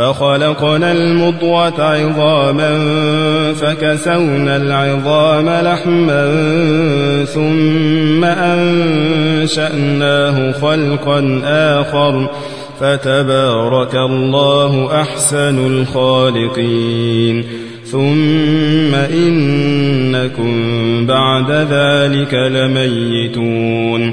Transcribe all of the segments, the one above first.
فخلقنا المضغة عظاما فكسونا العظام لحما ثم أنشأناه خلقا آخر فتبارك الله أحسن الخالقين. ثم إنكم بعد ذلك لميتون.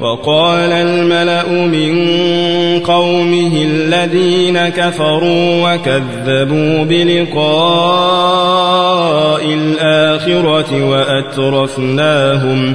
وقال الملأ من قومه الذين كفروا وكذبوا بلقاء الآخرة وأترفناهم وأترفناهم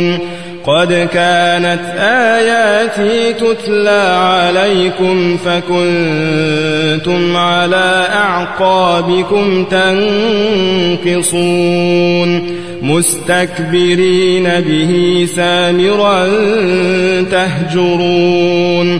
قد كانت آياتي تتلى عليكم فكنتم على أعقابكم تنكصون مستكبرين به سامرا تهجرون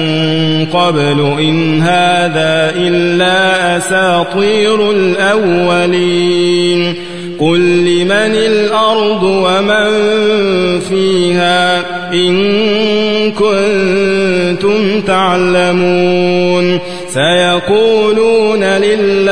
قبل إن هذا إلا أساطير الأولين. قل لمن الأرض ومن فيها إن كنتم تعلمون. سيقولون لله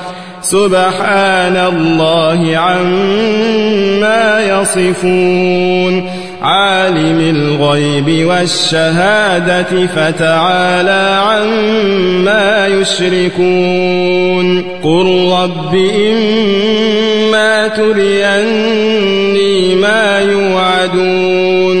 سبحان الله عما يصفون. عالم الغيب والشهادة فتعالى عما يشركون. قل رب إما تريني ما يوعدون.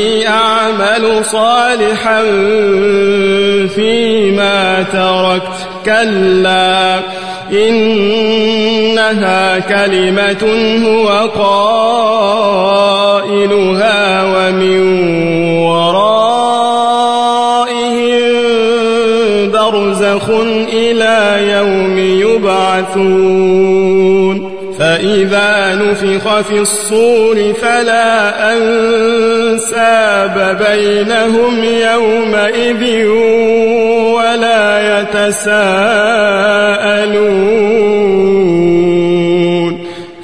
أعمل صالحا فيما تركت كلا إنها كلمة هو قائلها ومن ورائهم برزخ إلى يوم يبعثون. فإذا نفخ في الصور فلا أنساب بينهم يومئذ ولا يتساءلون.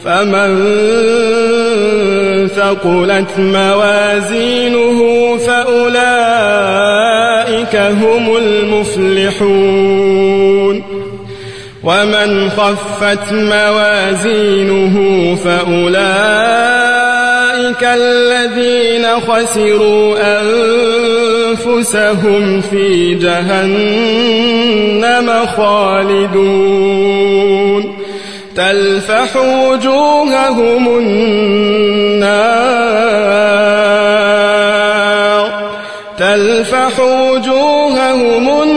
فمن ثقلت موازينه فأولئك هم المفلحون. ومن خفت موازينه فأولئك الذين خسروا أنفسهم في جهنم خالدون. تلفح وجوههم النار. تلفح وجوههم النار.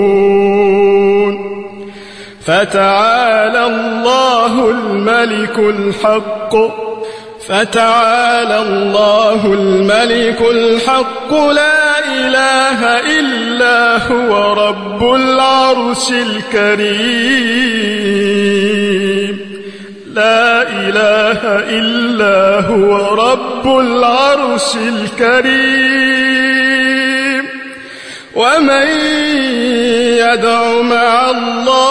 فتعالى الله الملك الحق. فتعالى الله الملك الحق. لا إله إلا هو رب العرش الكريم. لا إله إلا هو رب العرش الكريم. ومن يدع مع الله